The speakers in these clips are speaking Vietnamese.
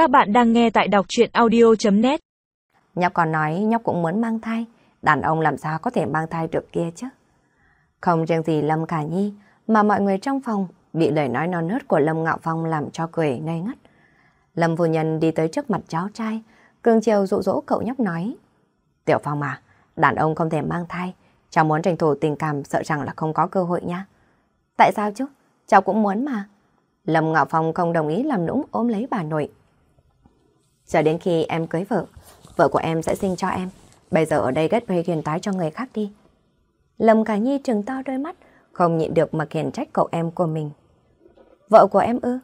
Các bạn đang nghe tại đọc chuyện audio.net Nhóc còn nói nhóc cũng muốn mang thai, đàn ông làm sao có thể mang thai được kia chứ? Không riêng gì Lâm cả Nhi, mà mọi người trong phòng bị lời nói non nớt của Lâm Ngạo Phong làm cho cười ngây ngất. Lâm phu nhân đi tới trước mặt cháu trai, cường chiều dụ dỗ cậu nhóc nói. Tiểu Phong mà, đàn ông không thể mang thai, cháu muốn tranh thủ tình cảm sợ rằng là không có cơ hội nha. Tại sao chứ? Cháu cũng muốn mà. Lâm Ngạo Phong không đồng ý làm nũng ôm lấy bà nội. Chờ đến khi em cưới vợ, vợ của em sẽ sinh cho em. Bây giờ ở đây ghét gây truyền tái cho người khác đi. Lâm Khả Nhi trừng to đôi mắt, không nhịn được mà khiển trách cậu em của mình. Vợ của em ư?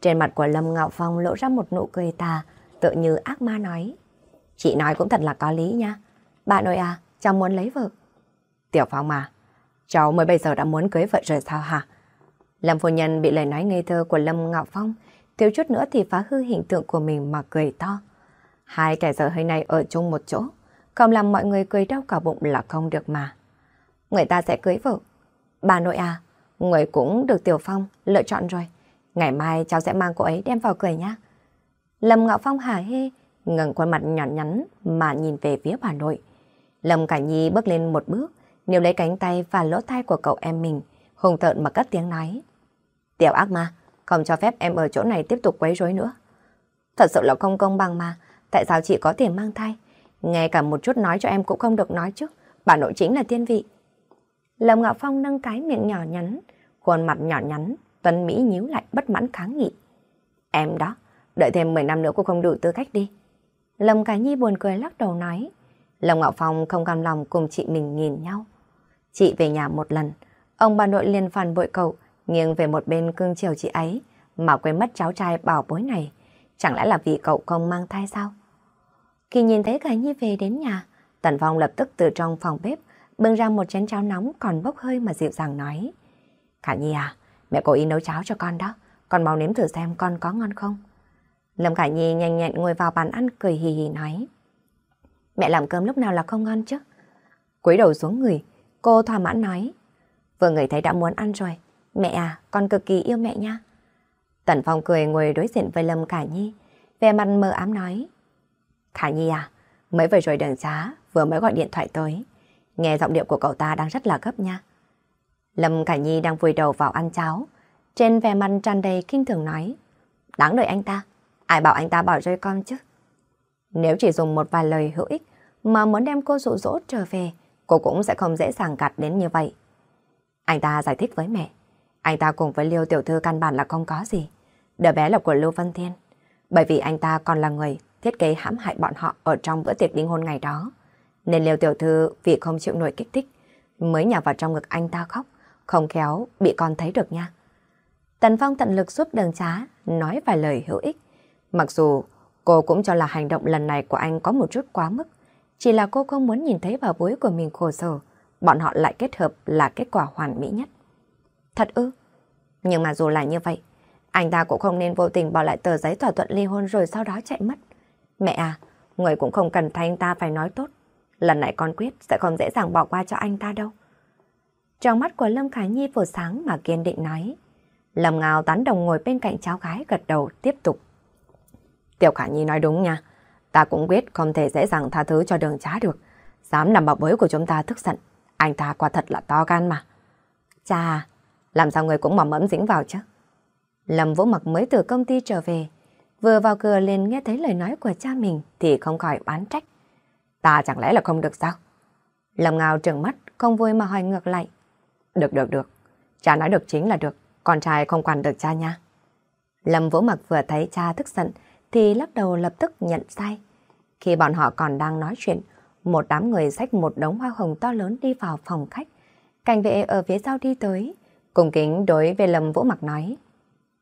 Trên mặt của Lâm Ngạo Phong lộ ra một nụ cười tà, tự như ác ma nói. Chị nói cũng thật là có lý nha. Bà nội à, cháu muốn lấy vợ. Tiểu Phong mà, cháu mới bây giờ đã muốn cưới vợ rồi sao hả? Lâm phu nhân bị lời nói ngây thơ của Lâm Ngạo Phong, thiếu chút nữa thì phá hư hình tượng của mình mà cười to. Hai kẻ dở hơi này ở chung một chỗ, không làm mọi người cười đau cả bụng là không được mà. Người ta sẽ cưới vợ. Bà nội à, người cũng được Tiểu Phong lựa chọn rồi. Ngày mai cháu sẽ mang cô ấy đem vào cười nhá. Lâm Ngạo Phong hả hê, ngẩng khuôn mặt nhọn nhắn mà nhìn về phía bà nội. Lâm Cả Nhi bước lên một bước, níu lấy cánh tay và lỗ tai của cậu em mình, hùng tợn mà cất tiếng nói. Tiểu ác ma, không cho phép em ở chỗ này tiếp tục quấy rối nữa. Thật sự là không công bằng mà, tại sao chị có thể mang thai? Ngay cả một chút nói cho em cũng không được nói chứ, bà nội chính là tiên vị. Lâm Ngạo Phong nâng cái miệng nhỏ nhắn, khuôn mặt nhỏ nhắn, Tuấn Mỹ nhíu lại bất mãn kháng nghị. Em đó, đợi thêm 10 năm nữa cũng không đủ tư cách đi. Lâm Cả Nhi buồn cười lắc đầu nói. Lâm Ngạo Phong không cam lòng cùng chị mình nhìn nhau. Chị về nhà một lần, ông bà nội liền phản bội cậu, nghiêng về một bên cưng chiều chị ấy, mà quên mất cháu trai bảo bối này. Chẳng lẽ là vì cậu không mang thai sao? Khi nhìn thấy Cả Nhi về đến nhà, Tần Phong lập tức từ trong phòng bếp bưng ra một chén cháo nóng còn bốc hơi mà dịu dàng nói. Khả Nhi à, mẹ cố ý nấu cháo cho con đó, con mau nếm thử xem con có ngon không. Lâm Khả Nhi nhanh nhẹn ngồi vào bàn ăn cười hì hì nói. Mẹ làm cơm lúc nào là không ngon chứ? cúi đầu xuống người, cô thỏa mãn nói. Vừa người thấy đã muốn ăn rồi. Mẹ à, con cực kỳ yêu mẹ nha. Tần Phong cười ngồi đối diện với Lâm Khả Nhi, vẻ mặt mờ ám nói. Khả Nhi à, mới vừa rồi đường xá, vừa mới gọi điện thoại tới. Nghe giọng điệu của cậu ta đang rất là gấp nha. Lâm Khả Nhi đang vùi đầu vào ăn cháo. Trên vẻ mặt tràn đầy kinh thường nói. Đáng đợi anh ta. Ai bảo anh ta bỏ rơi con chứ? Nếu chỉ dùng một vài lời hữu ích mà muốn đem cô dụ dỗ trở về, cô cũng sẽ không dễ dàng gạt đến như vậy. Anh ta giải thích với mẹ. Anh ta cùng với Liêu Tiểu Thư căn bản là không có gì. Đứa bé là của Lưu Văn Thiên. Bởi vì anh ta còn là người thiết kế hãm hại bọn họ ở trong bữa tiệc đính hôn ngày đó. Nên Liêu Tiểu Thư vì không chịu nổi kích thích, mới nhào vào trong ngực anh ta khóc. Không khéo bị con thấy được nha. Tần Phong tận lực giúp đường trá, nói vài lời hữu ích. Mặc dù cô cũng cho là hành động lần này của anh có một chút quá mức. Chỉ là cô không muốn nhìn thấy bà bối của mình khổ sở. Bọn họ lại kết hợp là kết quả hoàn mỹ nhất. Thật ư? Nhưng mà dù là như vậy, anh ta cũng không nên vô tình bỏ lại tờ giấy thỏa thuận ly hôn rồi sau đó chạy mất. Mẹ à, người cũng không cần thay anh ta phải nói tốt. Lần này con quyết sẽ không dễ dàng bỏ qua cho anh ta đâu. Trong mắt của Lâm Khải Nhi vừa sáng mà kiên định nói. Lâm Ngào tán đồng ngồi bên cạnh cháu gái gật đầu tiếp tục. Tiểu Khả Nhi nói đúng nha. Ta cũng biết không thể dễ dàng tha thứ cho đường trá được. Dám nằm bảo bối của chúng ta tức giận. Anh ta quả thật là to gan mà. Chà, làm sao người cũng mỏm mẫm dính vào chứ? Lâm Vũ Mặc mới từ công ty trở về. Vừa vào cửa liền nghe thấy lời nói của cha mình thì không khỏi oán trách. Ta chẳng lẽ là không được sao? Lâm Ngào trừng mắt, không vui mà hỏi ngược lại. Được được được, cha nói được chính là được, con trai không quản được cha nha. Lâm Vũ Mặc vừa thấy cha tức giận thì lắc đầu lập tức nhận sai. Khi bọn họ còn đang nói chuyện, một đám người xách một đống hoa hồng to lớn đi vào phòng khách. Cảnh vệ ở phía sau đi tới, cùng kính đối với Lâm Vũ Mặc nói.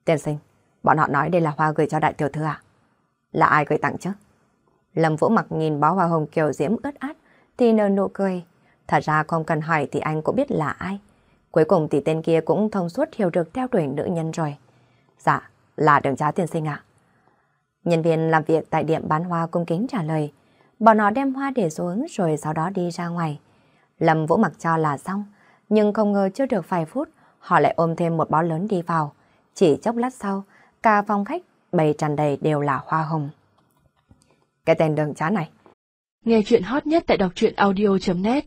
Tiên sinh, bọn họ nói đây là hoa gửi cho đại tiểu thư à? Là ai gửi tặng chứ? Lâm Vũ Mặc nhìn bó hoa hồng kiều diễm ướt át thì nở nụ cười. Thật ra không cần hỏi thì anh cũng biết là ai. Cuối cùng thì tên kia cũng thông suốt hiểu được theo đuổi nữ nhân rồi. Dạ, là đường trá tiên sinh ạ. Nhân viên làm việc tại điểm bán hoa cung kính trả lời. Bọn họ đem hoa để xuống rồi sau đó đi ra ngoài. Lâm Vũ mặc cho là xong, nhưng không ngờ chưa được vài phút, họ lại ôm thêm một bó lớn đi vào. Chỉ chốc lát sau, cả phòng khách bầy tràn đầy đều là hoa hồng. Cái tên đường chán này. Nghe chuyện hot nhất tại đọc truyện audio.net